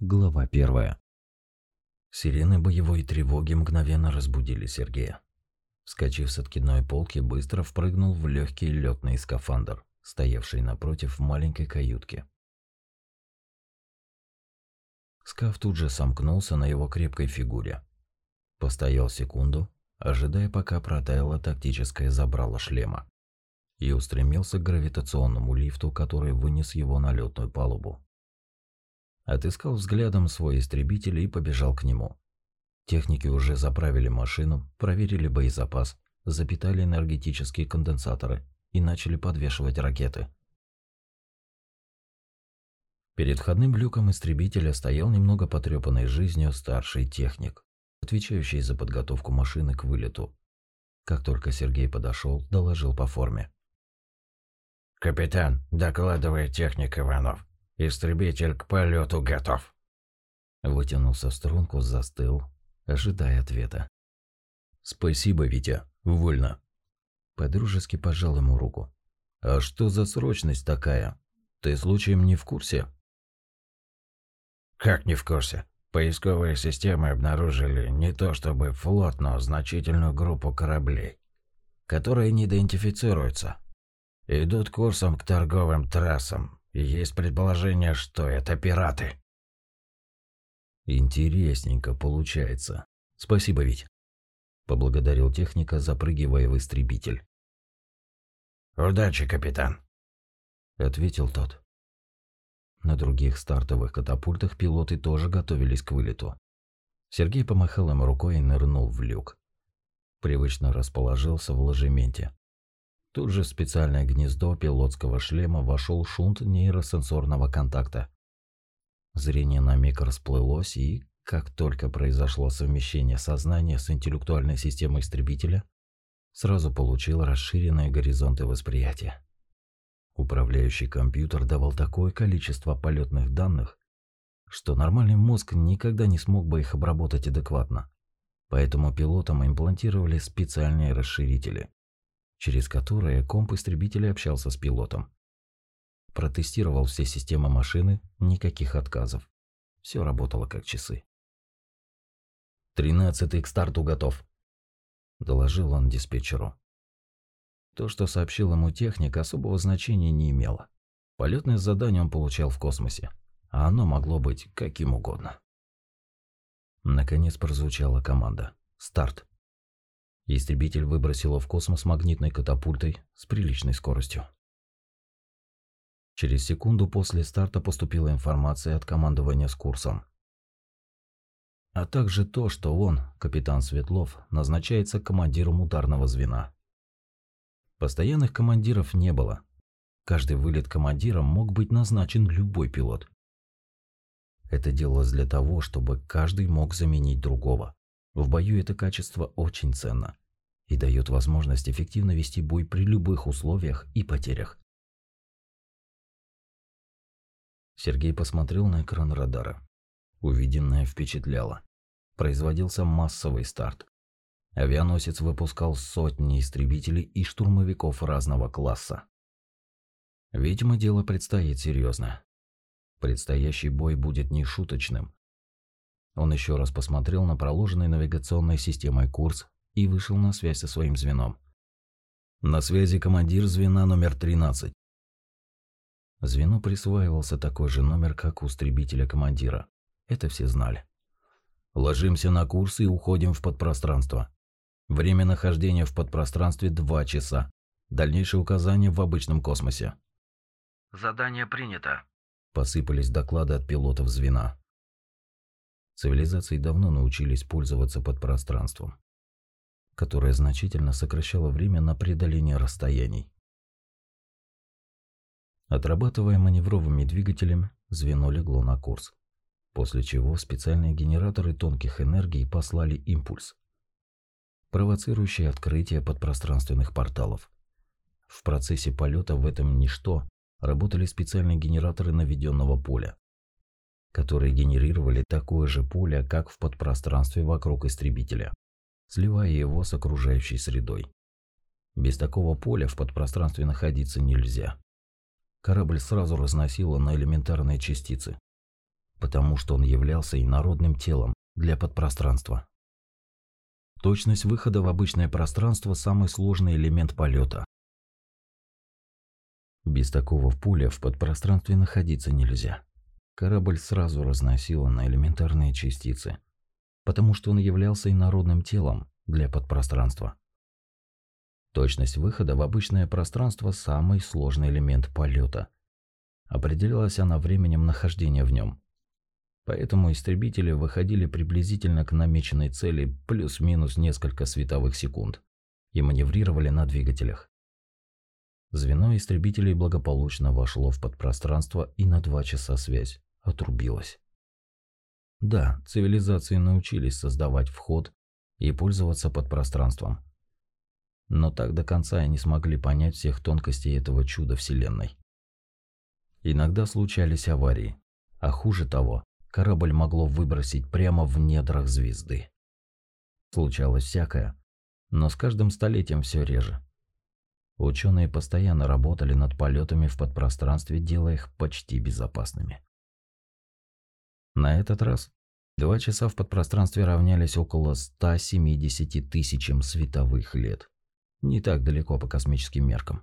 Глава первая. Сирены боевой тревоги мгновенно разбудили Сергея. Вскочив с откидной полки, быстро впрыгнул в легкий летный скафандр, стоявший напротив маленькой каютки. Скаф тут же сомкнулся на его крепкой фигуре. Постоял секунду, ожидая, пока протаяло тактическое забрало шлема, и устремился к гравитационному лифту, который вынес его на летную палубу. Отыскал взглядом свой истребитель и побежал к нему. Техники уже заправили машину, проверили боезапас, запитали энергетические конденсаторы и начали подвешивать ракеты. Перед входным люком истребителя стоял немного потрепанный жизнью старший техник, отвечающий за подготовку машины к вылету. Как только Сергей подошел, доложил по форме. «Капитан, докладывает техник Иванов. Истребитель к полету готов. Вытянулся в струнку, застыл, ожидая ответа. Спасибо, Витя. Вольно. Подружески пожал ему руку. А что за срочность такая? Ты случаем не в курсе? Как не в курсе? Поисковые системы обнаружили не то чтобы флот, но значительную группу кораблей, которые не идентифицируются. Идут курсом к торговым трассам, и есть предположение, что это пираты. Интересненько получается. Спасибо, Вить. Поблагодарил техника, запрыгивая в истребитель. Удачи, капитан. Ответил тот. На других стартовых катапультах пилоты тоже готовились к вылету. Сергей помахал им рукой и нырнул в люк. Привычно расположился в ложементе. Тут же в специальное гнездо пилотского шлема вошел шунт нейросенсорного контакта. Зрение на миг расплылось, и, как только произошло совмещение сознания с интеллектуальной системой истребителя, сразу получил расширенные горизонты восприятия. Управляющий компьютер давал такое количество полетных данных, что нормальный мозг никогда не смог бы их обработать адекватно. Поэтому пилотам имплантировали специальные расширители через которые комп истребителя общался с пилотом. Протестировал все системы машины, никаких отказов. Все работало как часы. «Тринадцатый к старту готов», – доложил он диспетчеру. То, что сообщил ему техник, особого значения не имело. Полетное задание он получал в космосе, а оно могло быть каким угодно. Наконец прозвучала команда. «Старт». Истребитель выбросило в космос магнитной катапультой с приличной скоростью. Через секунду после старта поступила информация от командования с курсом. А также то, что он, капитан Светлов, назначается командиром ударного звена. Постоянных командиров не было. Каждый вылет командиром мог быть назначен любой пилот. Это делалось для того, чтобы каждый мог заменить другого. В бою это качество очень ценно и дает возможность эффективно вести бой при любых условиях и потерях. Сергей посмотрел на экран радара. Увиденное впечатляло. Производился массовый старт. Авианосец выпускал сотни истребителей и штурмовиков разного класса. Видимо, дело предстоит серьезно. Предстоящий бой будет нешуточным. Он еще раз посмотрел на проложенный навигационной системой курс и вышел на связь со своим звеном. На связи командир звена номер 13. Звену присваивался такой же номер, как у истребителя командира. Это все знали. Ложимся на курс и уходим в подпространство. Время нахождения в подпространстве 2 часа. Дальнейшие указания в обычном космосе. Задание принято. Посыпались доклады от пилотов звена. Цивилизации давно научились пользоваться подпространством, которое значительно сокращало время на преодоление расстояний. Отрабатывая маневровыми двигателями, звено легло на курс, после чего специальные генераторы тонких энергий послали импульс, провоцирующий открытие подпространственных порталов. В процессе полета в этом ничто работали специальные генераторы наведенного поля, которые генерировали такое же поле, как в подпространстве вокруг истребителя, сливая его с окружающей средой. Без такого поля в подпространстве находиться нельзя. Корабль сразу разносило на элементарные частицы. потому что он являлся инородным телом для подпространства. Точность выхода в обычное пространство – самый сложный элемент полета. Без такого пуля в подпространстве находиться нельзя. Корабль сразу разносило на элементарные частицы, потому что он являлся инородным телом для подпространства. Точность выхода в обычное пространство – самый сложный элемент полета. Определялась она временем нахождения в нем. Поэтому истребители выходили приблизительно к намеченной цели плюс-минус несколько световых секунд и маневрировали на двигателях. Звено истребителей благополучно вошло в подпространство и на два часа связь отрубилась. Да, цивилизации научились создавать вход и пользоваться подпространством. Но так до конца и не смогли понять всех тонкостей этого чуда Вселенной. Иногда случались аварии, а хуже того, корабль могло выбросить прямо в недрах звезды. Случалось всякое, но с каждым столетием все реже. Ученые постоянно работали над полетами в подпространстве, делая их почти безопасными. На этот раз два часа в подпространстве равнялись около 170 тысячам световых лет. Не так далеко по космическим меркам.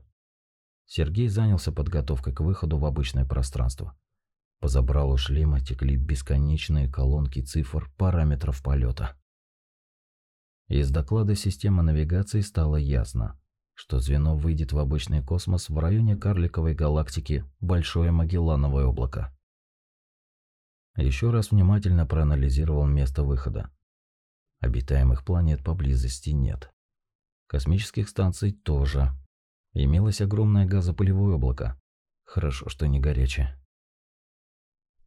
Сергей занялся подготовкой к выходу в обычное пространство. По забралу шлема текли бесконечные колонки цифр параметров полета. Из доклада системы навигации стало ясно, что звено выйдет в обычный космос в районе карликовой галактики Большое Магеллановое облако. Еще раз внимательно проанализировал место выхода. Обитаемых планет поблизости нет. Космических станций тоже. Имелось огромное газопылевое облако. Хорошо, что не горячее.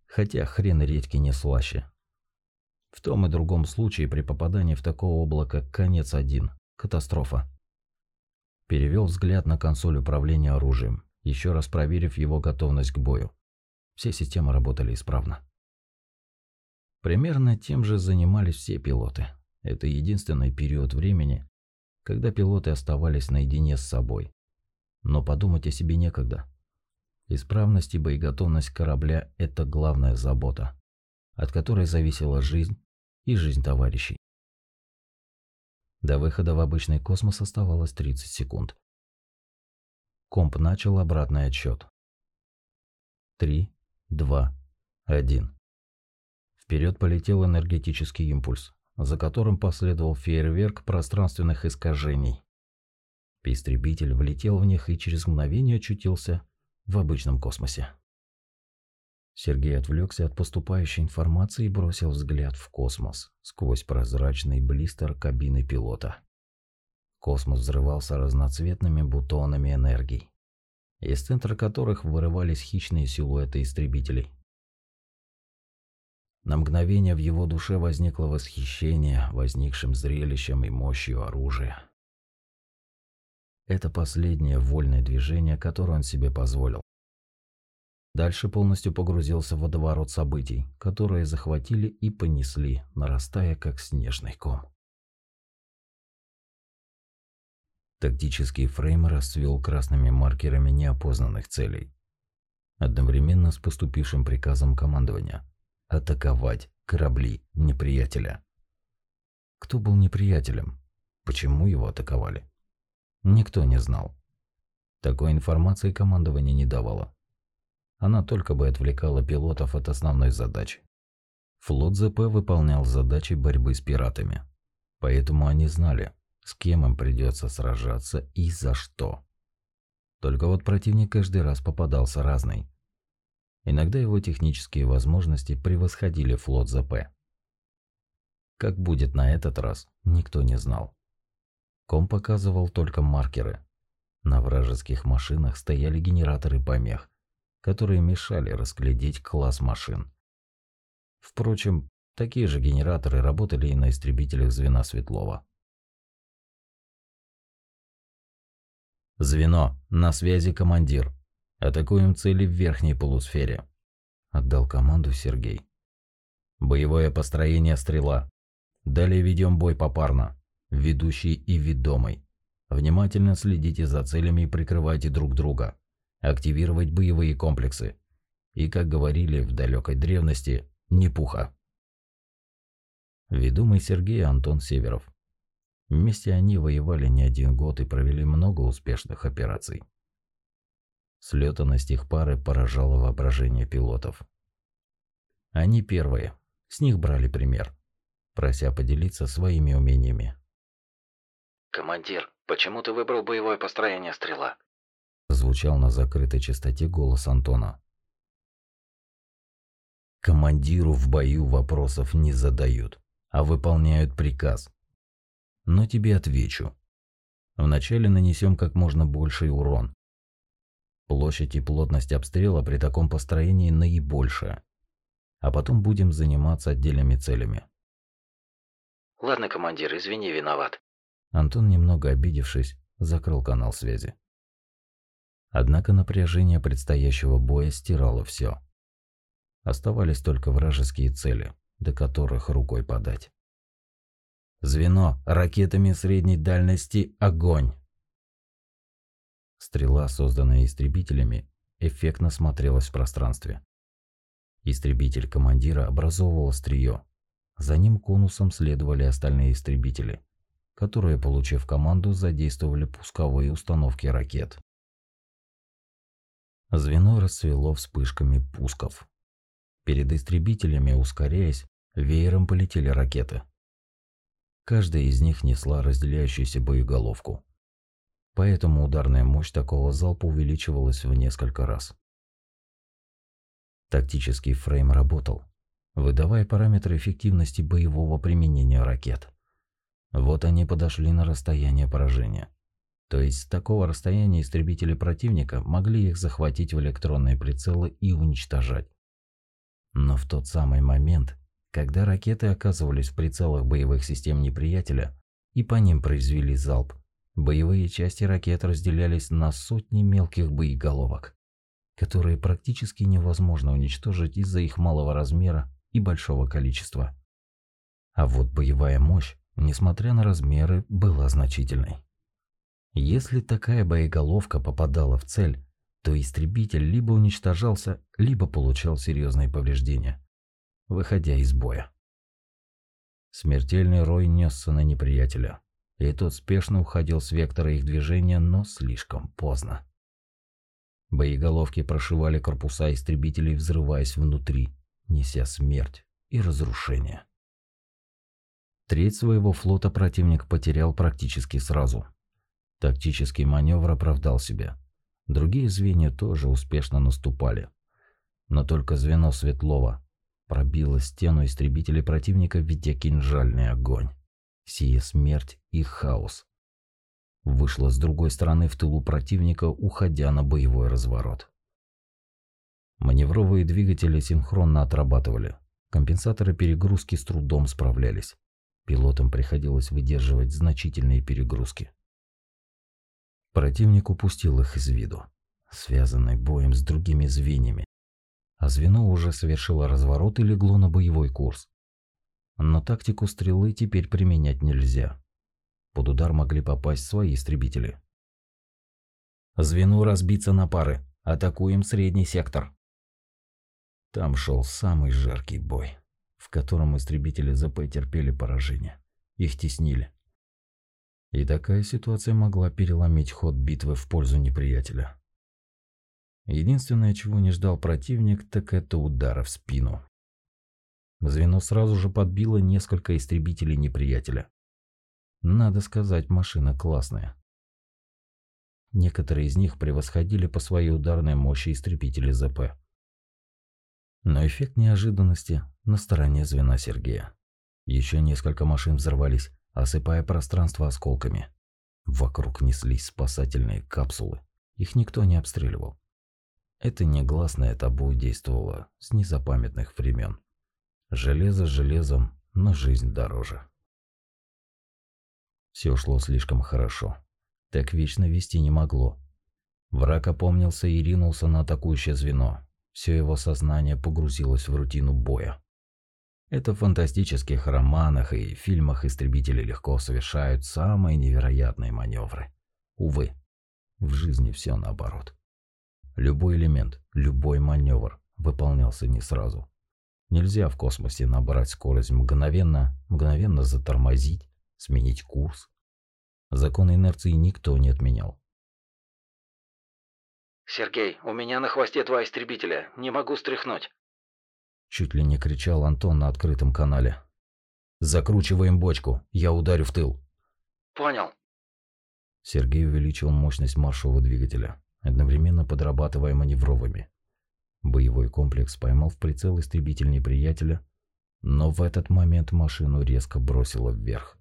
Хотя хрен редьки не слаще. В том и другом случае при попадании в такое облако конец один – катастрофа. Перевел взгляд на консоль управления оружием, еще раз проверив его готовность к бою. Все системы работали исправно. Примерно тем же занимались все пилоты. Это единственный период времени, когда пилоты оставались наедине с собой. Но подумать о себе некогда. Исправность и боеготовность корабля – это главная забота, от которой зависела жизнь и жизнь товарищей. До выхода в обычный космос оставалось 30 секунд. Комп начал обратный отсчет. 3, 2, 1. Вперед полетел энергетический импульс, за которым последовал фейерверк пространственных искажений. Истребитель влетел в них и через мгновение очутился в обычном космосе. Сергей отвлекся от поступающей информации и бросил взгляд в космос сквозь прозрачный блистер кабины пилота. Космос взрывался разноцветными бутонами энергии, из центра которых вырывались хищные силуэты истребителей. На мгновение в его душе возникло восхищение возникшим зрелищем и мощью оружия. Это последнее вольное движение, которое он себе позволил. Дальше полностью погрузился в водоворот событий, которые захватили и понесли, нарастая как снежный ком. Тактический фрейм расцвел красными маркерами неопознанных целей. Одновременно с поступившим приказом командования атаковать корабли неприятеля. Кто был неприятелем? Почему его атаковали? Никто не знал. Такой информации командование не давало. Она только бы отвлекала пилотов от основной задачи. Флот ЗП выполнял задачи борьбы с пиратами. Поэтому они знали, с кем им придется сражаться и за что. Только вот противник каждый раз попадался разный. Иногда его технические возможности превосходили флот ЗП. Как будет на этот раз, никто не знал. Ком показывал только маркеры. На вражеских машинах стояли генераторы помех, которые мешали разглядеть класс машин. Впрочем, такие же генераторы работали и на истребителях звена Светлова. «Звено, на связи командир. Атакуем цели в верхней полусфере», – отдал команду Сергей. «Боевое построение стрела. Далее ведем бой попарно ведущий и ведомый. Внимательно следите за целями и прикрывайте друг друга. Активировать боевые комплексы. И, как говорили в далекой древности, не пуха. Ведомый Сергей Антон Северов. Вместе они воевали не один год и провели много успешных операций. Слетанность их пары поражала воображение пилотов. Они первые, с них брали пример, прося поделиться своими умениями. «Командир, почему ты выбрал боевое построение стрела?» Звучал на закрытой частоте голос Антона. Командиру в бою вопросов не задают а выполняют приказ. Но тебе отвечу. Вначале нанесем как можно больший урон. Площадь и плотность обстрела при таком построении наибольшая. А потом будем заниматься отдельными целями. Ладно, командир, извини, виноват. Антон, немного обидевшись, закрыл канал связи. Однако напряжение предстоящего боя стирало все. Оставались только вражеские цели до которых рукой подать. Звено ракетами средней дальности «Огонь». Стрела, созданная истребителями, эффектно смотрелась в пространстве. Истребитель командира образовывал острие. За ним конусом следовали остальные истребители, которые, получив команду, задействовали пусковые установки ракет. Звено расцвело вспышками пусков. Перед истребителями, ускоряясь, веером полетели ракеты. Каждая из них несла разделяющуюся боеголовку. Поэтому ударная мощь такого залпа увеличивалась в несколько раз. Тактический фрейм работал, выдавая параметры эффективности боевого применения ракет. Вот они подошли на расстояние поражения. То есть с такого расстояния истребители противника могли их захватить в электронные прицелы и уничтожать. Но в тот самый момент, когда ракеты оказывались в прицелах боевых систем неприятеля и по ним произвели залп, боевые части ракет разделялись на сотни мелких боеголовок, которые практически невозможно уничтожить из-за их малого размера и большого количества. А вот боевая мощь, несмотря на размеры, была значительной. Если такая боеголовка попадала в цель, то истребитель либо уничтожался, либо получал серьезные повреждения, выходя из боя. Смертельный рой несся на неприятеля, и тот спешно уходил с вектора их движения, но слишком поздно. Боеголовки прошивали корпуса истребителей, взрываясь внутри, неся смерть и разрушение. Треть своего флота противник потерял практически сразу. Тактический маневр оправдал себя. Другие звенья тоже успешно наступали. Но только звено Светлова пробило стену истребителей противника, ведя кинжальный огонь, сия смерть и хаос. Вышла с другой стороны в тылу противника, уходя на боевой разворот. Маневровые двигатели синхронно отрабатывали. Компенсаторы перегрузки с трудом справлялись. Пилотам приходилось выдерживать значительные перегрузки. Противник упустил их из виду, связанный боем с другими звеньями. А звено уже совершило разворот и легло на боевой курс. Но тактику стрелы теперь применять нельзя. Под удар могли попасть свои истребители. Звено разбиться на пары. Атакуем средний сектор. Там шел самый жаркий бой, в котором истребители ЗП терпели поражение. Их теснили. И такая ситуация могла переломить ход битвы в пользу неприятеля. Единственное, чего не ждал противник, так это удара в спину. Звено сразу же подбило несколько истребителей неприятеля. Надо сказать, машина классная. Некоторые из них превосходили по своей ударной мощи истребители ЗП. Но эффект неожиданности на стороне звена Сергея. Еще несколько машин взорвались, осыпая пространство осколками. Вокруг неслись спасательные капсулы. Их никто не обстреливал. Это негласное табу действовало с незапамятных времен. Железо железом, но жизнь дороже. Все шло слишком хорошо. Так вечно вести не могло. Враг опомнился и ринулся на атакующее звено. Все его сознание погрузилось в рутину боя. Это в фантастических романах и фильмах истребители легко совершают самые невероятные маневры. Увы, в жизни все наоборот. Любой элемент, любой маневр выполнялся не сразу. Нельзя в космосе набрать скорость мгновенно, мгновенно затормозить, сменить курс. Закон инерции никто не отменял. «Сергей, у меня на хвосте два истребителя. Не могу стряхнуть». Чуть ли не кричал Антон на открытом канале. «Закручиваем бочку, я ударю в тыл». «Понял». Сергей увеличил мощность маршевого двигателя, одновременно подрабатывая маневровыми. Боевой комплекс поймал в прицел истребитель неприятеля, но в этот момент машину резко бросило вверх.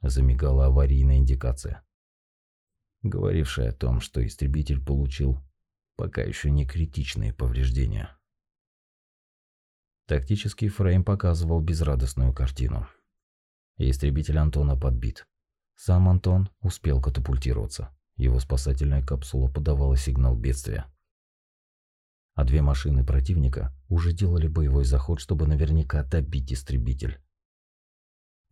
Замигала аварийная индикация, говорившая о том, что истребитель получил пока еще не критичные повреждения. Тактический фрейм показывал безрадостную картину. Истребитель Антона подбит. Сам Антон успел катапультироваться. Его спасательная капсула подавала сигнал бедствия. А две машины противника уже делали боевой заход, чтобы наверняка добить истребитель.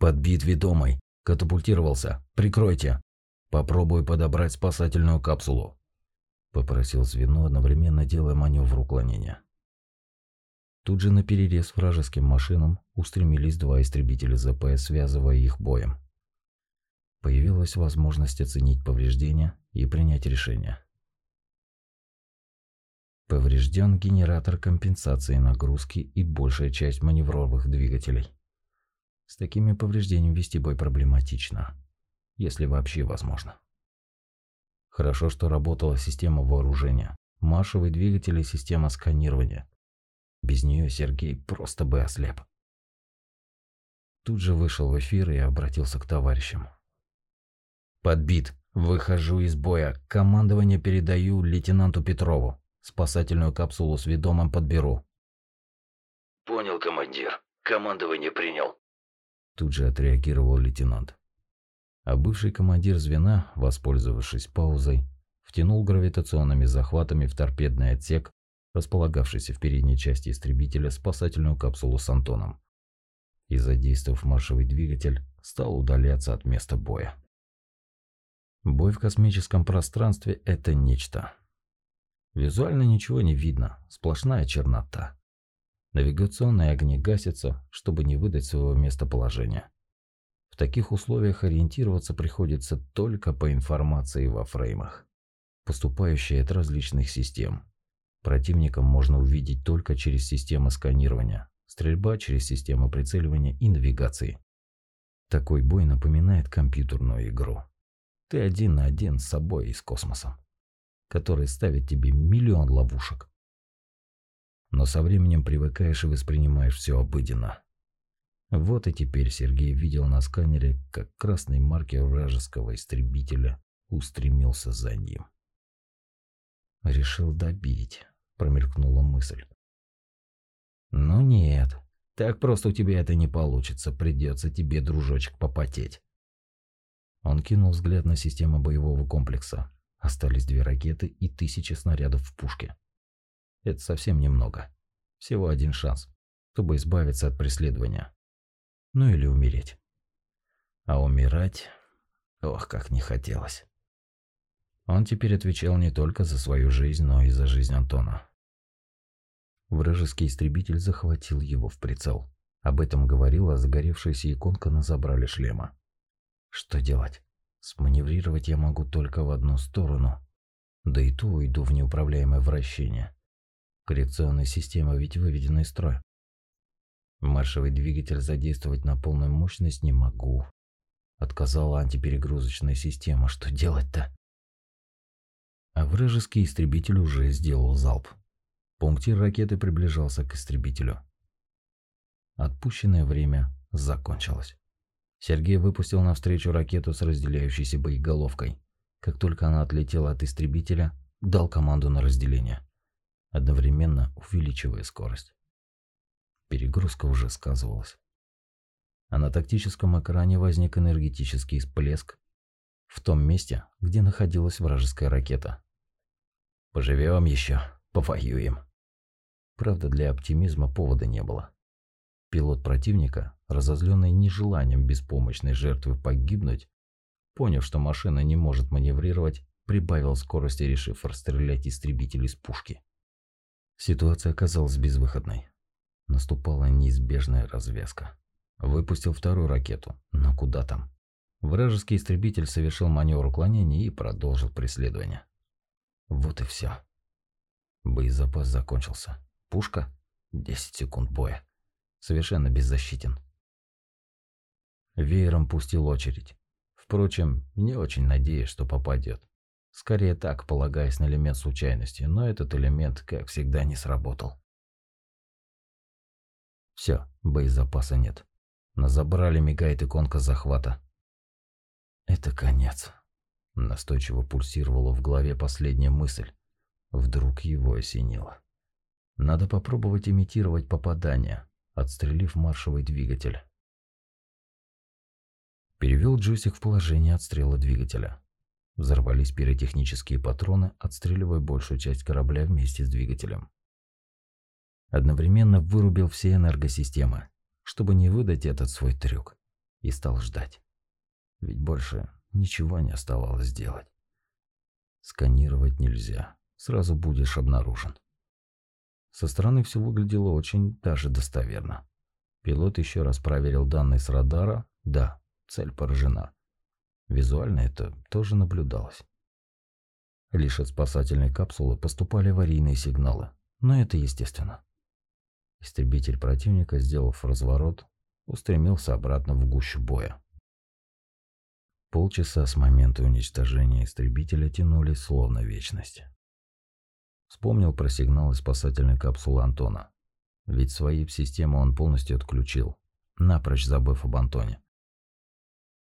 «Подбит ведомый! Катапультировался! Прикройте! Попробую подобрать спасательную капсулу!» Попросил звено, одновременно делая маневр уклонения. Тут же на перерез вражеским машинам устремились два истребителя ЗП, связывая их боем. Появилась возможность оценить повреждения и принять решение. Поврежден генератор компенсации нагрузки и большая часть маневровых двигателей. С такими повреждениями вести бой проблематично, если вообще возможно. Хорошо, что работала система вооружения, маршевые двигатели и система сканирования. Без нее Сергей просто бы ослеп. Тут же вышел в эфир и обратился к товарищам. «Подбит. Выхожу из боя. Командование передаю лейтенанту Петрову. Спасательную капсулу с ведомым подберу». «Понял, командир. Командование принял». Тут же отреагировал лейтенант. А бывший командир звена, воспользовавшись паузой, втянул гравитационными захватами в торпедный отсек, располагавшийся в передней части истребителя, спасательную капсулу с Антоном. И, задействовав маршевый двигатель, стал удаляться от места боя. Бой в космическом пространстве – это нечто. Визуально ничего не видно, сплошная чернота. Навигационные огни гасятся, чтобы не выдать своего местоположения. В таких условиях ориентироваться приходится только по информации во фреймах, поступающей от различных систем. Противникам можно увидеть только через систему сканирования, стрельба через систему прицеливания и навигации. Такой бой напоминает компьютерную игру. Ты один на один с собой и с космосом, который ставит тебе миллион ловушек. Но со временем привыкаешь и воспринимаешь все обыденно. Вот и теперь Сергей видел на сканере, как красный маркер вражеского истребителя устремился за ним. «Решил добить», — промелькнула мысль. «Ну нет, так просто у тебя это не получится, придется тебе, дружочек, попотеть». Он кинул взгляд на систему боевого комплекса. Остались две ракеты и тысячи снарядов в пушке. Это совсем немного. Всего один шанс, чтобы избавиться от преследования ну или умереть. А умирать, ох, как не хотелось. Он теперь отвечал не только за свою жизнь, но и за жизнь Антона. Вражеский истребитель захватил его в прицел. Об этом говорила загоревшаяся иконка на забрале шлема. Что делать? Сманеврировать я могу только в одну сторону. Да и то уйду в неуправляемое вращение. Коррекционная система ведь выведена из строя. Маршевый двигатель задействовать на полную мощность не могу. Отказала антиперегрузочная система. Что делать-то? А вражеский истребитель уже сделал залп. Пунктир ракеты приближался к истребителю. Отпущенное время закончилось. Сергей выпустил навстречу ракету с разделяющейся боеголовкой. Как только она отлетела от истребителя, дал команду на разделение, одновременно увеличивая скорость. Перегрузка уже сказывалась. А на тактическом экране возник энергетический всплеск в том месте, где находилась вражеская ракета. «Поживем еще, повоюем». Правда, для оптимизма повода не было. Пилот противника, разозленный нежеланием беспомощной жертвы погибнуть, поняв, что машина не может маневрировать, прибавил скорости, решив расстрелять истребитель из пушки. Ситуация оказалась безвыходной. Наступала неизбежная развязка. Выпустил вторую ракету. Но куда там? Вражеский истребитель совершил маневр уклонения и продолжил преследование. Вот и все. Боезапас закончился. Пушка? 10 секунд боя. Совершенно беззащитен. Веером пустил очередь. Впрочем, не очень надеюсь, что попадет. Скорее так, полагаясь на элемент случайности, но этот элемент, как всегда, не сработал. Все, боезапаса нет. На забрали мигает иконка захвата. Это конец. Настойчиво пульсировала в голове последняя мысль. Вдруг его осенило. Надо попробовать имитировать попадание, отстрелив маршевый двигатель. Перевел джойстик в положение отстрела двигателя. Взорвались пиротехнические патроны, отстреливая большую часть корабля вместе с двигателем. Одновременно вырубил все энергосистемы, чтобы не выдать этот свой трюк, и стал ждать. Ведь больше ничего не оставалось делать. Сканировать нельзя, сразу будешь обнаружен. Со стороны все выглядело очень даже достоверно. Пилот еще раз проверил данные с радара. Да, цель поражена. Визуально это тоже наблюдалось. Лишь от спасательной капсулы поступали аварийные сигналы, но это естественно. Истребитель противника, сделав разворот, устремился обратно в гущу боя. Полчаса с момента уничтожения истребителя тянулись словно вечность. Вспомнил про сигнал из спасательной капсулы Антона. Ведь свои системы он полностью отключил, напрочь забыв об Антоне.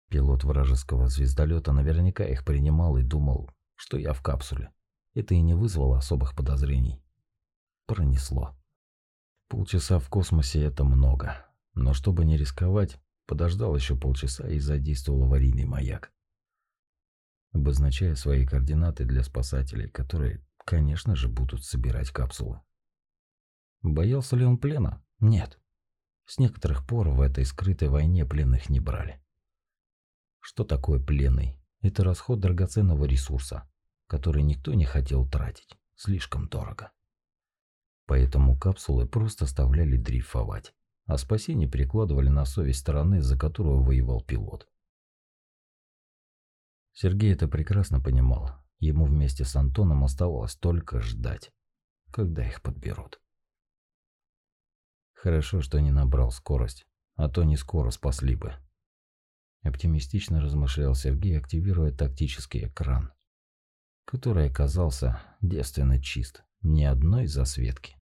Пилот вражеского звездолета наверняка их принимал и думал, что я в капсуле. Это и не вызвало особых подозрений. Пронесло. Полчаса в космосе это много. Но чтобы не рисковать, подождал еще полчаса и задействовал аварийный маяк. Обозначая свои координаты для спасателей, которые, конечно же, будут собирать капсулы. Боялся ли он плена? Нет. С некоторых пор в этой скрытой войне пленных не брали. Что такое пленный? Это расход драгоценного ресурса, который никто не хотел тратить. Слишком дорого. Поэтому капсулы просто оставляли дрейфовать, а спасение перекладывали на совесть стороны, за которую воевал пилот. Сергей это прекрасно понимал. Ему вместе с Антоном оставалось только ждать, когда их подберут. Хорошо, что не набрал скорость, а то не скоро спасли бы. Оптимистично размышлял Сергей, активируя тактический экран, который оказался девственно чист, ни одной засветки.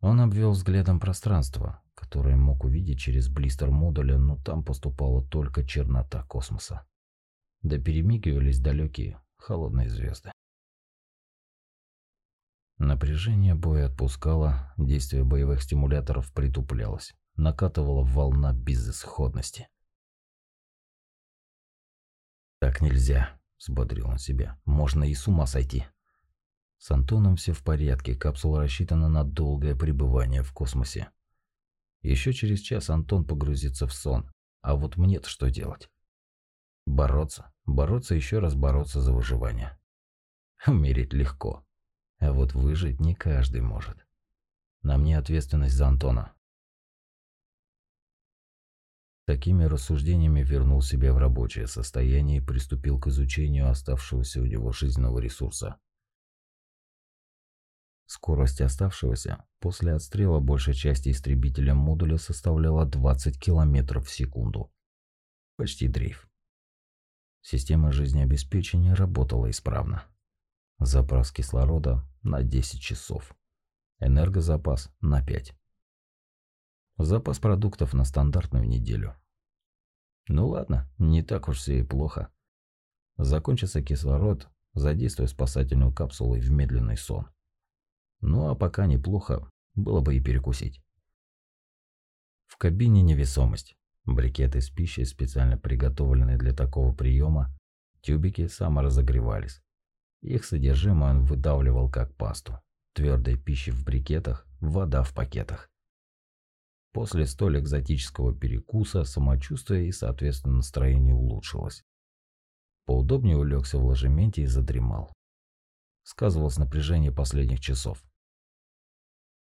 Он обвел взглядом пространство, которое мог увидеть через блистер модуля, но там поступала только чернота космоса. Да перемигивались далекие холодные звезды. Напряжение боя отпускало, действие боевых стимуляторов притуплялось накатывала волна безысходности. «Так нельзя», – взбодрил он себя. «Можно и с ума сойти». С Антоном все в порядке, капсула рассчитана на долгое пребывание в космосе. Еще через час Антон погрузится в сон, а вот мне-то что делать? Бороться, бороться еще раз бороться за выживание. Умереть легко, а вот выжить не каждый может. На мне ответственность за Антона. Такими рассуждениями вернул себя в рабочее состояние и приступил к изучению оставшегося у него жизненного ресурса. Скорость оставшегося после отстрела большей части истребителя модуля составляла 20 км в секунду. Почти дрейф. Система жизнеобеспечения работала исправно. Запас кислорода на 10 часов. Энергозапас на 5. Запас продуктов на стандартную неделю. Ну ладно, не так уж все и плохо. Закончится кислород, задействуя спасательную капсулу в медленный сон. Ну а пока неплохо, было бы и перекусить. В кабине невесомость. Брикеты с пищей, специально приготовленные для такого приема, тюбики саморазогревались. Их содержимое он выдавливал как пасту. Твердой пищи в брикетах, вода в пакетах. После столь экзотического перекуса самочувствие и, соответственно, настроение улучшилось. Поудобнее улегся в ложементе и задремал. Сказывалось напряжение последних часов.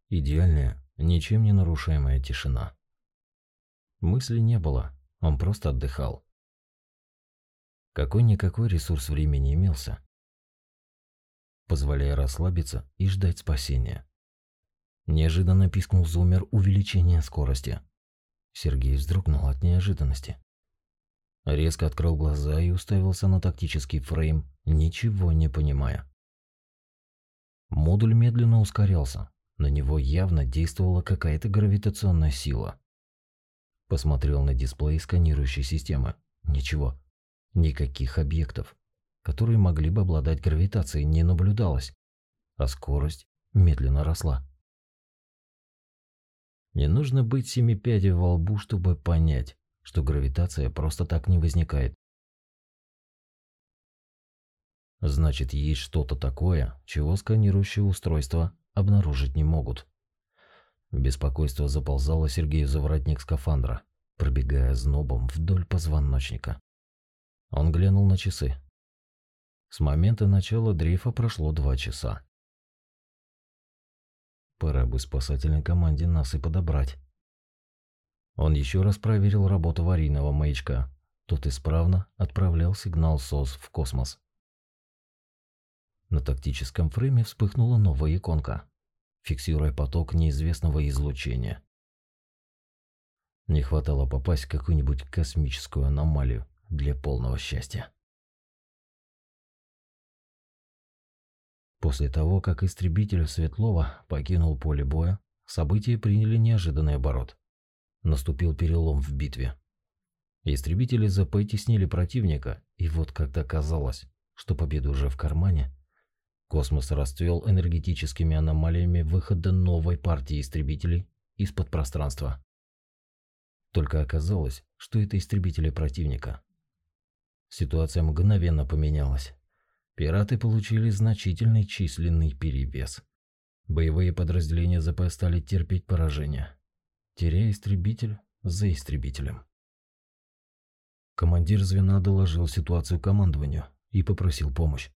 Идеальная, ничем не нарушаемая тишина. Мысли не было, он просто отдыхал. Какой-никакой ресурс времени имелся, позволяя расслабиться и ждать спасения. Неожиданно пискнул зумер увеличения скорости. Сергей вздрогнул от неожиданности. Резко открыл глаза и уставился на тактический фрейм, ничего не понимая. Модуль медленно ускорялся. На него явно действовала какая-то гравитационная сила. Посмотрел на дисплей сканирующей системы. Ничего. Никаких объектов, которые могли бы обладать гравитацией, не наблюдалось. А скорость медленно росла. Не нужно быть семипядей во лбу, чтобы понять, что гравитация просто так не возникает. Значит, есть что-то такое, чего сканирующие устройства обнаружить не могут. Беспокойство заползало Сергею за воротник скафандра, пробегая знобом вдоль позвоночника. Он глянул на часы. С момента начала дрейфа прошло два часа. Пора бы спасательной команде нас и подобрать. Он еще раз проверил работу аварийного маячка. Тот исправно отправлял сигнал СОС в космос. На тактическом фрейме вспыхнула новая иконка, фиксируя поток неизвестного излучения. Не хватало попасть в какую-нибудь космическую аномалию для полного счастья. После того, как истребитель Светлова покинул поле боя, события приняли неожиданный оборот. Наступил перелом в битве. Истребители ЗП противника, и вот когда казалось, что победа уже в кармане, космос расцвел энергетическими аномалиями выхода новой партии истребителей из-под пространства. Только оказалось, что это истребители противника. Ситуация мгновенно поменялась. Пираты получили значительный численный перевес. Боевые подразделения ЗП стали терпеть поражение, теряя истребитель за истребителем. Командир звена доложил ситуацию командованию и попросил помощь.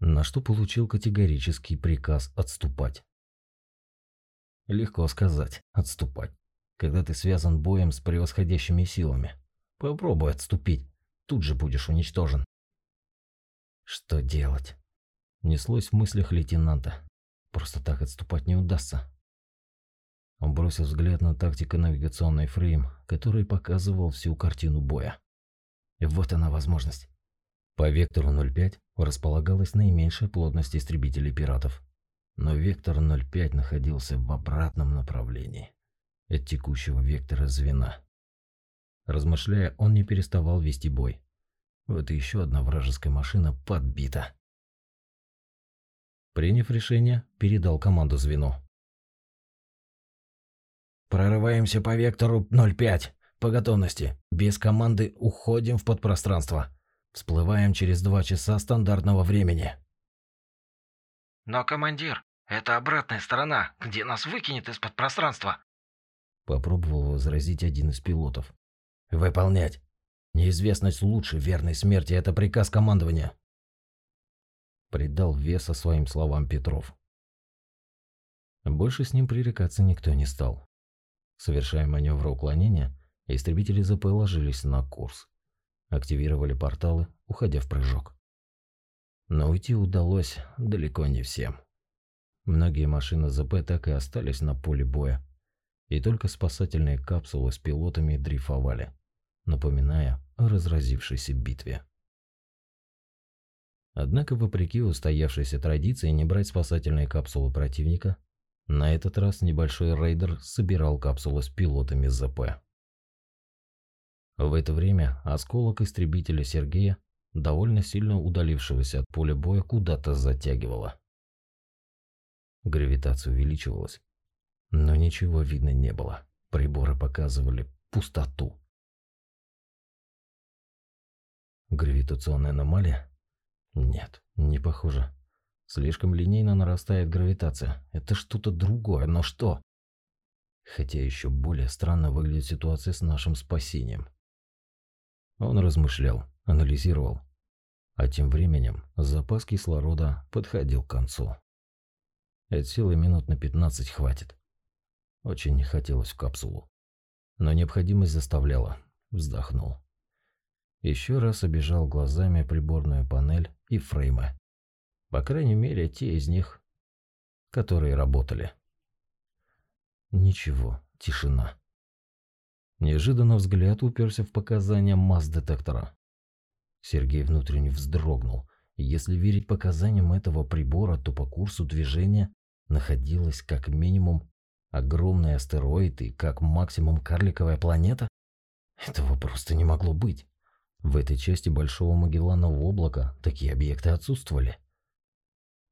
На что получил категорический приказ отступать. Легко сказать «отступать», когда ты связан боем с превосходящими силами. Попробуй отступить, тут же будешь уничтожен. Что делать? Неслось в мыслях лейтенанта. Просто так отступать не удастся. Он бросил взгляд на тактико-навигационный фрейм, который показывал всю картину боя. И вот она возможность. По вектору 0,5 располагалась наименьшая плотность истребителей пиратов. Но вектор 0,5 находился в обратном направлении от текущего вектора звена. Размышляя, он не переставал вести бой. Вот еще одна вражеская машина подбита. Приняв решение, передал команду звену. «Прорываемся по вектору 0,5. По готовности. Без команды уходим в подпространство. Всплываем через два часа стандартного времени». «Но, командир, это обратная сторона, где нас выкинет из-под пространства», попробовал возразить один из пилотов. «Выполнять. Неизвестность лучше верной смерти – это приказ командования. Придал веса своим словам Петров. Больше с ним пререкаться никто не стал. Совершая маневр уклонения, истребители ЗП ложились на курс. Активировали порталы, уходя в прыжок. Но уйти удалось далеко не всем. Многие машины ЗП так и остались на поле боя. И только спасательные капсулы с пилотами дрейфовали напоминая о разразившейся битве. Однако, вопреки устоявшейся традиции не брать спасательные капсулы противника, на этот раз небольшой рейдер собирал капсулы с пилотами ЗП. В это время осколок истребителя Сергея, довольно сильно удалившегося от поля боя, куда-то затягивало. Гравитация увеличивалась, но ничего видно не было. Приборы показывали пустоту. Гравитационная аномалия? Нет, не похоже. Слишком линейно нарастает гравитация. Это что-то другое, но что? Хотя еще более странно выглядит ситуация с нашим спасением. Он размышлял, анализировал. А тем временем запас кислорода подходил к концу. От силы минут на 15 хватит. Очень не хотелось в капсулу. Но необходимость заставляла. Вздохнул. Еще раз обежал глазами приборную панель и фреймы. По крайней мере, те из них, которые работали. Ничего, тишина. Неожиданно взгляд уперся в показания масс-детектора. Сергей внутренне вздрогнул. Если верить показаниям этого прибора, то по курсу движения находилась как минимум огромный астероид и как максимум карликовая планета? Этого просто не могло быть. В этой части Большого Магелланового облака такие объекты отсутствовали.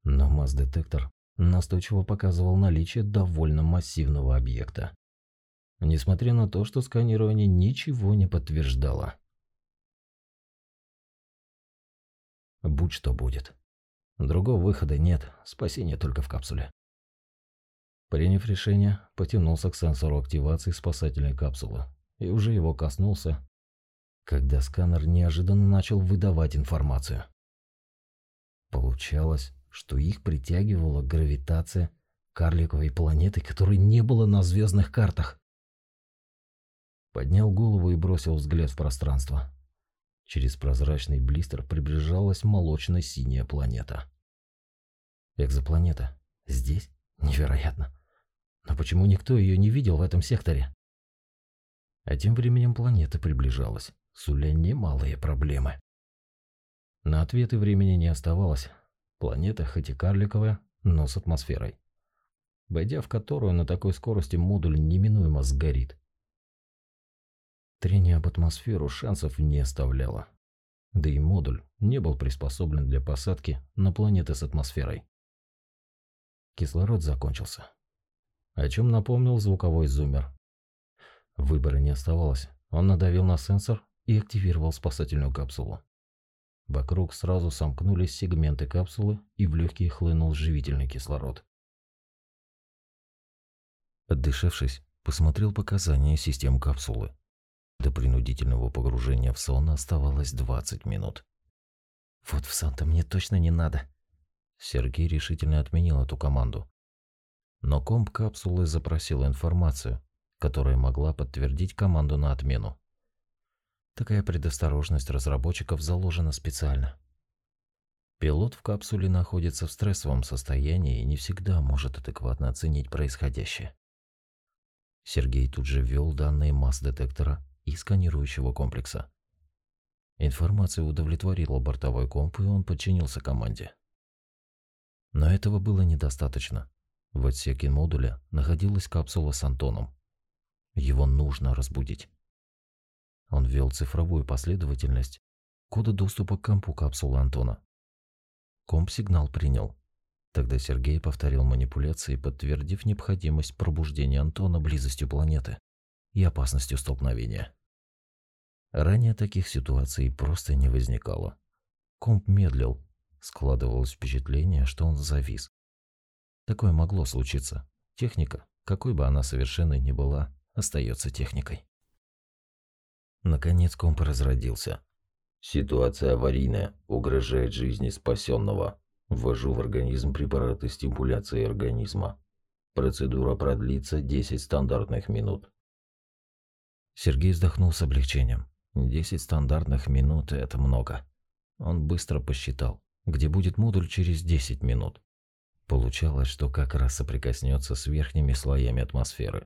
Но масс-детектор настойчиво показывал наличие довольно массивного объекта. Несмотря на то, что сканирование ничего не подтверждало. Будь что будет. Другого выхода нет, спасение только в капсуле. Приняв решение, потянулся к сенсору активации спасательной капсулы и уже его коснулся, когда сканер неожиданно начал выдавать информацию. Получалось, что их притягивала гравитация карликовой планеты, которой не было на звездных картах. Поднял голову и бросил взгляд в пространство. Через прозрачный блистер приближалась молочно-синяя планета. Экзопланета. Здесь? Невероятно. Но почему никто ее не видел в этом секторе? А тем временем планета приближалась, суля немалые проблемы. На ответы времени не оставалось. Планета, хоть и карликовая, но с атмосферой. Войдя в которую на такой скорости модуль неминуемо сгорит. Трение об атмосферу шансов не оставляло. Да и модуль не был приспособлен для посадки на планеты с атмосферой. Кислород закончился о чем напомнил звуковой зуммер. Выбора не оставалось. Он надавил на сенсор и активировал спасательную капсулу. Вокруг сразу сомкнулись сегменты капсулы, и в легкие хлынул живительный кислород. Отдышавшись, посмотрел показания систем капсулы. До принудительного погружения в сон оставалось 20 минут. «Вот в сон-то мне точно не надо!» Сергей решительно отменил эту команду. Но комп капсулы запросил информацию, которая могла подтвердить команду на отмену. Такая предосторожность разработчиков заложена специально. Пилот в капсуле находится в стрессовом состоянии и не всегда может адекватно оценить происходящее. Сергей тут же ввел данные масс-детектора и сканирующего комплекса. Информация удовлетворила бортовой комп, и он подчинился команде. Но этого было недостаточно. В отсеке модуля находилась капсула с Антоном. Его нужно разбудить. Он ввел цифровую последовательность кода доступа к компу капсулы Антона. Комп сигнал принял. Тогда Сергей повторил манипуляции, подтвердив необходимость пробуждения Антона близостью планеты и опасностью столкновения. Ранее таких ситуаций просто не возникало. Комп медлил, складывалось впечатление, что он завис. Такое могло случиться. Техника, какой бы она совершенной ни была, остается техникой. Наконец комп разродился. Ситуация аварийная, угрожает жизни спасенного. Ввожу в организм препараты стимуляции организма. Процедура продлится 10 стандартных минут. Сергей вздохнул с облегчением. 10 стандартных минут – это много. Он быстро посчитал, где будет модуль через 10 минут. Получалось, что как раз соприкоснется с верхними слоями атмосферы.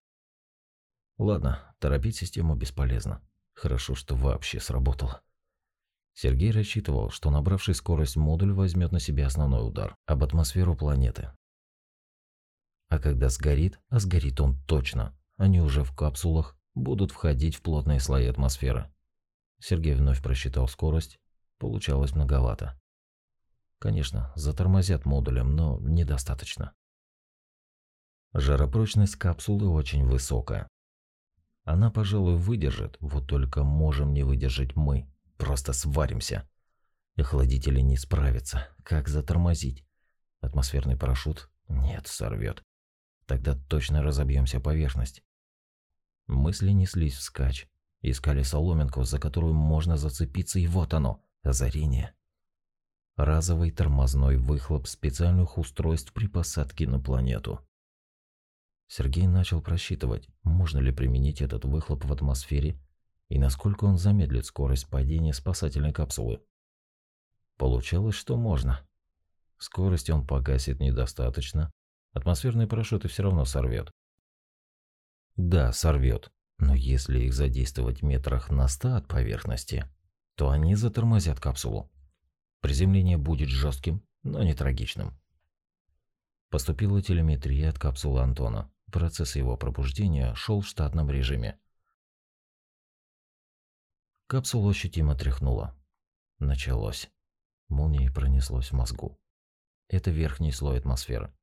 Ладно, торопить систему бесполезно. Хорошо, что вообще сработало. Сергей рассчитывал, что набравший скорость модуль возьмет на себя основной удар об атмосферу планеты. А когда сгорит, а сгорит он точно, они уже в капсулах будут входить в плотные слои атмосферы. Сергей вновь просчитал скорость, получалось многовато. Конечно, затормозят модулем, но недостаточно. Жаропрочность капсулы очень высокая. Она, пожалуй, выдержит, вот только можем не выдержать мы. Просто сваримся. Охладители не справятся. Как затормозить? Атмосферный парашют? Нет, сорвет. Тогда точно разобьемся поверхность. Мысли неслись вскачь. Искали соломинку, за которую можно зацепиться, и вот оно, озарение. разовый тормозной выхлоп специальных устройств при посадке на планету. Сергей начал просчитывать, можно ли применить этот выхлоп в атмосфере и насколько он замедлит скорость падения спасательной капсулы. Получалось, что можно. Скорость он погасит недостаточно, атмосферные парашюты все равно сорвет. Да, сорвет, но если их задействовать метрах на ста от поверхности, то они затормозят капсулу. Приземление будет жестким, но не трагичным. Поступила телеметрия от капсулы Антона. Процесс его пробуждения шел в штатном режиме. Капсулу ощутимо тряхнуло. Началось. Молнией пронеслось в мозгу. Это верхний слой атмосферы.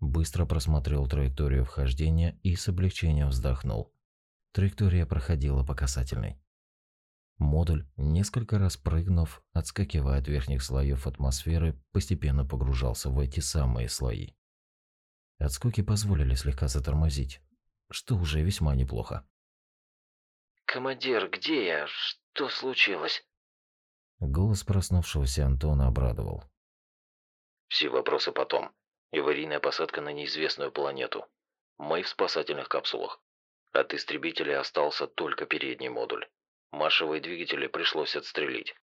Быстро просмотрел траекторию вхождения и с облегчением вздохнул. Траектория проходила по касательной. Модуль, несколько раз прыгнув, отскакивая от верхних слоев атмосферы, постепенно погружался в эти самые слои. Отскоки позволили слегка затормозить, что уже весьма неплохо. «Командир, где я? Что случилось?» Голос проснувшегося Антона обрадовал. «Все вопросы потом. Аварийная посадка на неизвестную планету. Мы в спасательных капсулах. От истребителя остался только передний модуль. Маршевые двигатели пришлось отстрелить.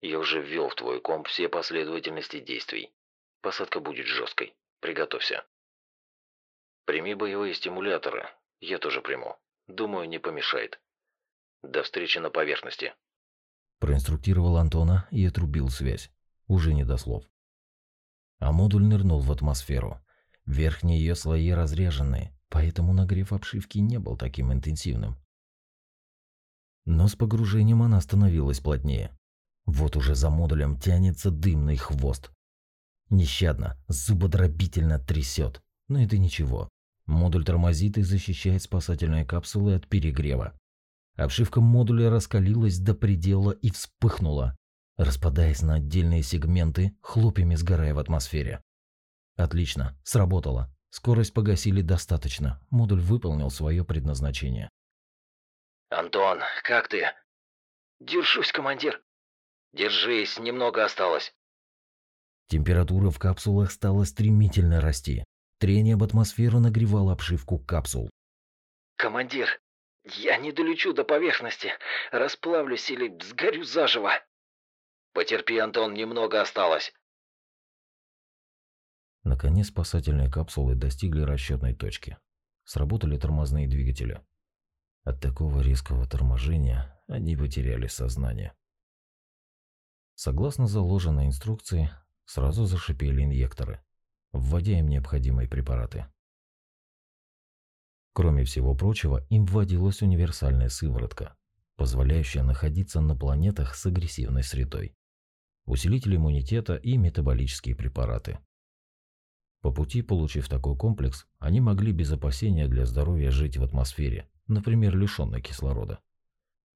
Я уже ввел в твой комп все последовательности действий. Посадка будет жесткой. Приготовься. Прими боевые стимуляторы. Я тоже приму. Думаю, не помешает. До встречи на поверхности. Проинструктировал Антона и отрубил связь. Уже не до слов. А модуль нырнул в атмосферу. Верхние ее слои разрежены, поэтому нагрев обшивки не был таким интенсивным. Но с погружением она становилась плотнее. Вот уже за модулем тянется дымный хвост. Нещадно, зубодробительно трясет. Но это ничего. Модуль тормозит и защищает спасательные капсулы от перегрева. Обшивка модуля раскалилась до предела и вспыхнула, распадаясь на отдельные сегменты, хлопьями сгорая в атмосфере. Отлично, сработало. Скорость погасили достаточно. Модуль выполнил свое предназначение. «Антон, как ты?» «Держусь, командир». «Держись, немного осталось». Температура в капсулах стала стремительно расти. Трение об атмосферу нагревало обшивку капсул. «Командир, я не долечу до поверхности. Расплавлюсь или сгорю заживо». «Потерпи, Антон, немного осталось». Наконец спасательные капсулы достигли расчетной точки. Сработали тормозные двигатели. От такого резкого торможения они потеряли сознание. Согласно заложенной инструкции, сразу зашипели инъекторы, вводя им необходимые препараты. Кроме всего прочего, им вводилась универсальная сыворотка, позволяющая находиться на планетах с агрессивной средой, усилитель иммунитета и метаболические препараты. По пути, получив такой комплекс, они могли без опасения для здоровья жить в атмосфере, например, лишенной кислорода.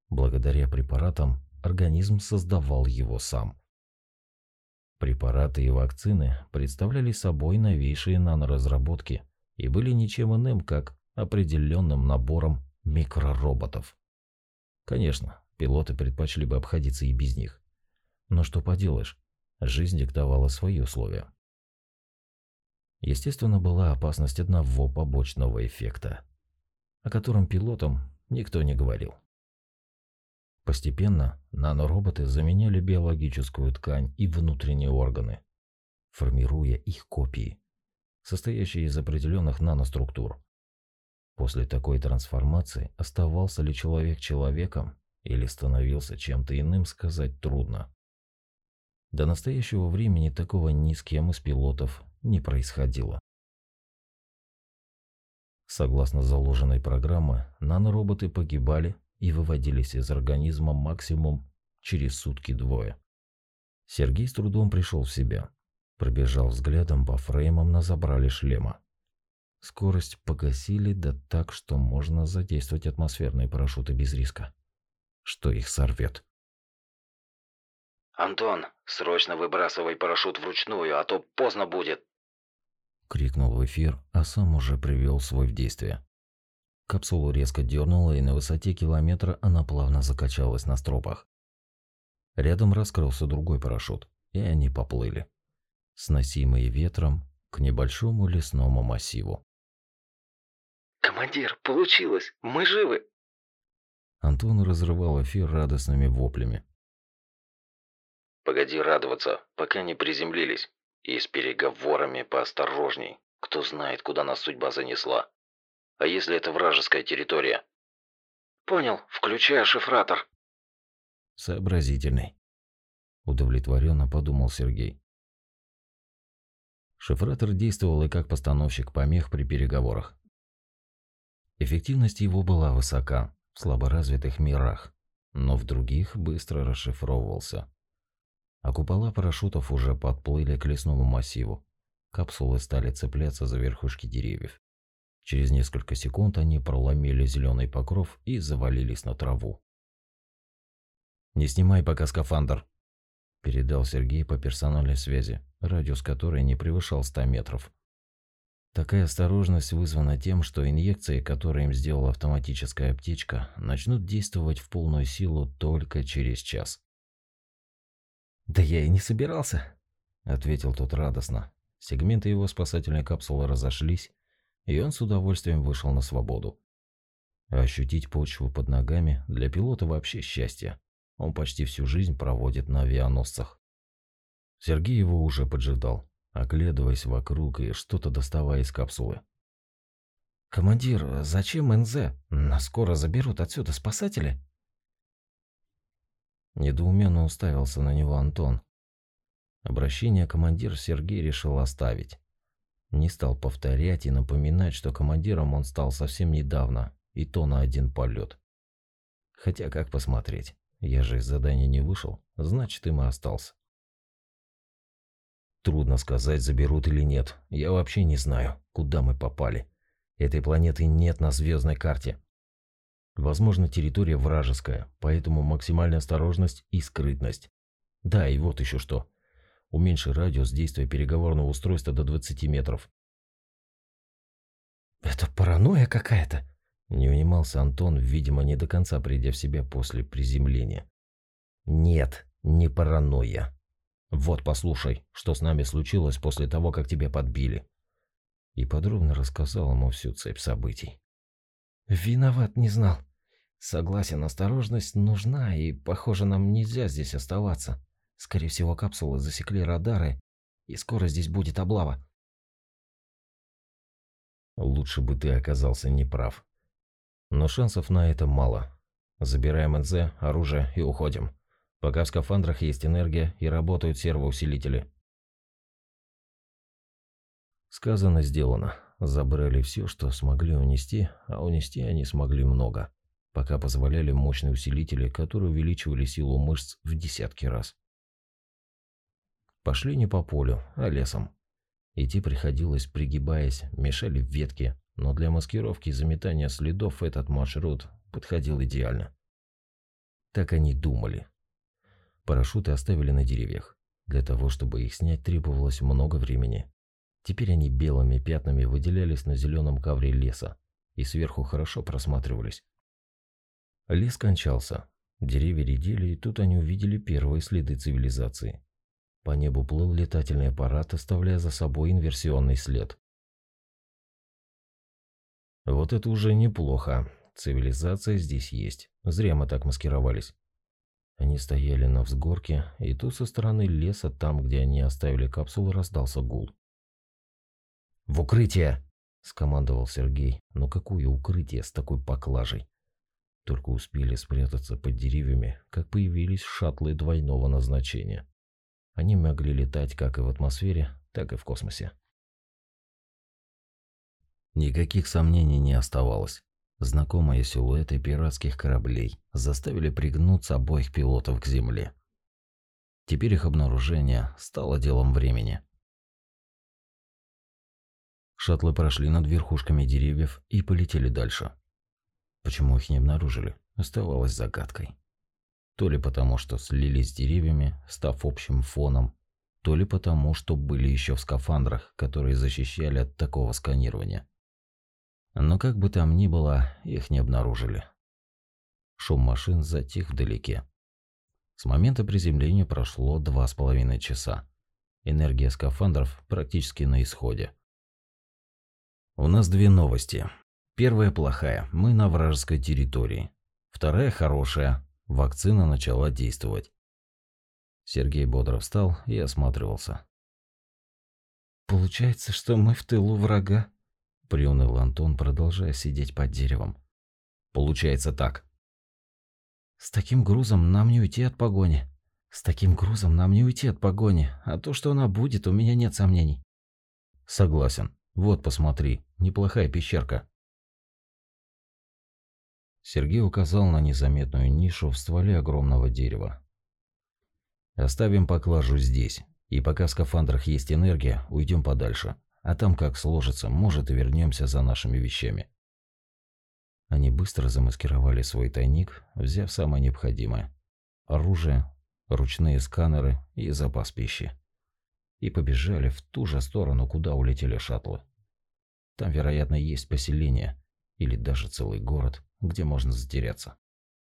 Благодаря препаратам организм создавал его сам. Препараты и вакцины представляли собой новейшие наноразработки и были ничем иным, как определенным набором микророботов. Конечно, пилоты предпочли бы обходиться и без них. Но что поделаешь, жизнь диктовала свои условия. Естественно, была опасность одного побочного эффекта, о котором пилотам никто не говорил. Постепенно нанороботы заменяли биологическую ткань и внутренние органы, формируя их копии, состоящие из определенных наноструктур. После такой трансформации оставался ли человек человеком или становился чем-то иным, сказать трудно. До настоящего времени такого ни с кем из пилотов не происходило. Согласно заложенной программе, нанороботы погибали и выводились из организма максимум через сутки-двое. Сергей с трудом пришел в себя, пробежал взглядом по фреймам на забрали шлема. Скорость погасили да так, что можно задействовать атмосферные парашюты без риска. Что их сорвет. «Антон, срочно выбрасывай парашют вручную, а то поздно будет!» Крикнул в эфир, а сам уже привел свой в действие. Капсулу резко дернуло, и на высоте километра она плавно закачалась на стропах. Рядом раскрылся другой парашют, и они поплыли, сносимые ветром к небольшому лесному массиву. «Командир, получилось! Мы живы!» Антон разрывал эфир радостными воплями. «Погоди радоваться, пока не приземлились. И с переговорами поосторожней. Кто знает, куда нас судьба занесла. А если это вражеская территория?» «Понял, включай шифратор». «Сообразительный», – удовлетворенно подумал Сергей. Шифратор действовал и как постановщик помех при переговорах. Эффективность его была высока в слаборазвитых мирах, но в других быстро расшифровывался. А купола парашютов уже подплыли к лесному массиву. Капсулы стали цепляться за верхушки деревьев. Через несколько секунд они проломили зеленый покров и завалились на траву. «Не снимай пока скафандр», – передал Сергей по персональной связи, радиус которой не превышал 100 метров. Такая осторожность вызвана тем, что инъекции, которые им сделала автоматическая аптечка, начнут действовать в полную силу только через час. «Да я и не собирался», – ответил тот радостно. Сегменты его спасательной капсулы разошлись, и он с удовольствием вышел на свободу. Ощутить почву под ногами для пилота вообще счастье. Он почти всю жизнь проводит на авианосцах. Сергей его уже поджидал, оглядываясь вокруг и что-то доставая из капсулы. «Командир, зачем НЗ? Нас скоро заберут отсюда спасатели?» Недоуменно уставился на него Антон. Обращение командир Сергей решил оставить. Не стал повторять и напоминать, что командиром он стал совсем недавно, и то на один полет. Хотя как посмотреть? Я же из задания не вышел, значит им и остался. Трудно сказать, заберут или нет. Я вообще не знаю, куда мы попали. Этой планеты нет на звездной карте. Возможно, территория вражеская, поэтому максимальная осторожность и скрытность. Да, и вот еще что. Уменьши радиус действия переговорного устройства до 20 метров. «Это паранойя какая-то», не унимался Антон, видимо, не до конца придя в себя после приземления. «Нет, не паранойя. Вот послушай, что с нами случилось после того, как тебя подбили». И подробно рассказал ему всю цепь событий. «Виноват, не знал. Согласен, осторожность нужна, и, похоже, нам нельзя здесь оставаться. Скорее всего, капсулы засекли радары, и скоро здесь будет облава». «Лучше бы ты оказался неправ», но шансов на это мало. Забираем НЗ, оружие и уходим. Пока в скафандрах есть энергия и работают сервоусилители. Сказано, сделано. Забрали все, что смогли унести, а унести они смогли много, пока позволяли мощные усилители, которые увеличивали силу мышц в десятки раз. Пошли не по полю, а лесом. Идти приходилось, пригибаясь, мешали ветки, но для маскировки и заметания следов этот маршрут подходил идеально. Так они думали. Парашюты оставили на деревьях. Для того, чтобы их снять, требовалось много времени. Теперь они белыми пятнами выделялись на зеленом ковре леса и сверху хорошо просматривались. Лес кончался. Деревья редели, и тут они увидели первые следы цивилизации. По небу плыл летательный аппарат, оставляя за собой инверсионный след. Вот это уже неплохо. Цивилизация здесь есть. Зря мы так маскировались. Они стояли на взгорке, и тут со стороны леса, там, где они оставили капсулу, раздался гул. «В укрытие!» – скомандовал Сергей. «Но какое укрытие с такой поклажей?» Только успели спрятаться под деревьями, как появились шаттлы двойного назначения. Они могли летать как и в атмосфере, так и в космосе. Никаких сомнений не оставалось. Знакомые силуэты пиратских кораблей заставили пригнуться обоих пилотов к земле. Теперь их обнаружение стало делом времени. Шаттлы прошли над верхушками деревьев и полетели дальше. Почему их не обнаружили, оставалось загадкой. То ли потому, что слились с деревьями, став общим фоном, то ли потому, что были еще в скафандрах, которые защищали от такого сканирования. Но как бы там ни было, их не обнаружили. Шум машин затих вдалеке. С момента приземления прошло два с половиной часа. Энергия скафандров практически на исходе. У нас две новости. Первая плохая. Мы на вражеской территории. Вторая хорошая. Вакцина начала действовать. Сергей бодро встал и осматривался. «Получается, что мы в тылу врага?» – приуныл Антон, продолжая сидеть под деревом. «Получается так», с таким грузом нам не уйти от погони. С таким грузом нам не уйти от погони, а то, что она будет, у меня нет сомнений. Согласен. Вот, посмотри, неплохая пещерка. Сергей указал на незаметную нишу в стволе огромного дерева. Оставим поклажу здесь, и пока в скафандрах есть энергия, уйдем подальше. А там как сложится, может и вернемся за нашими вещами. Они быстро замаскировали свой тайник, взяв самое необходимое – оружие, ручные сканеры и запас пищи. И побежали в ту же сторону, куда улетели шаттлы. Там, вероятно, есть поселение или даже целый город, где можно затеряться.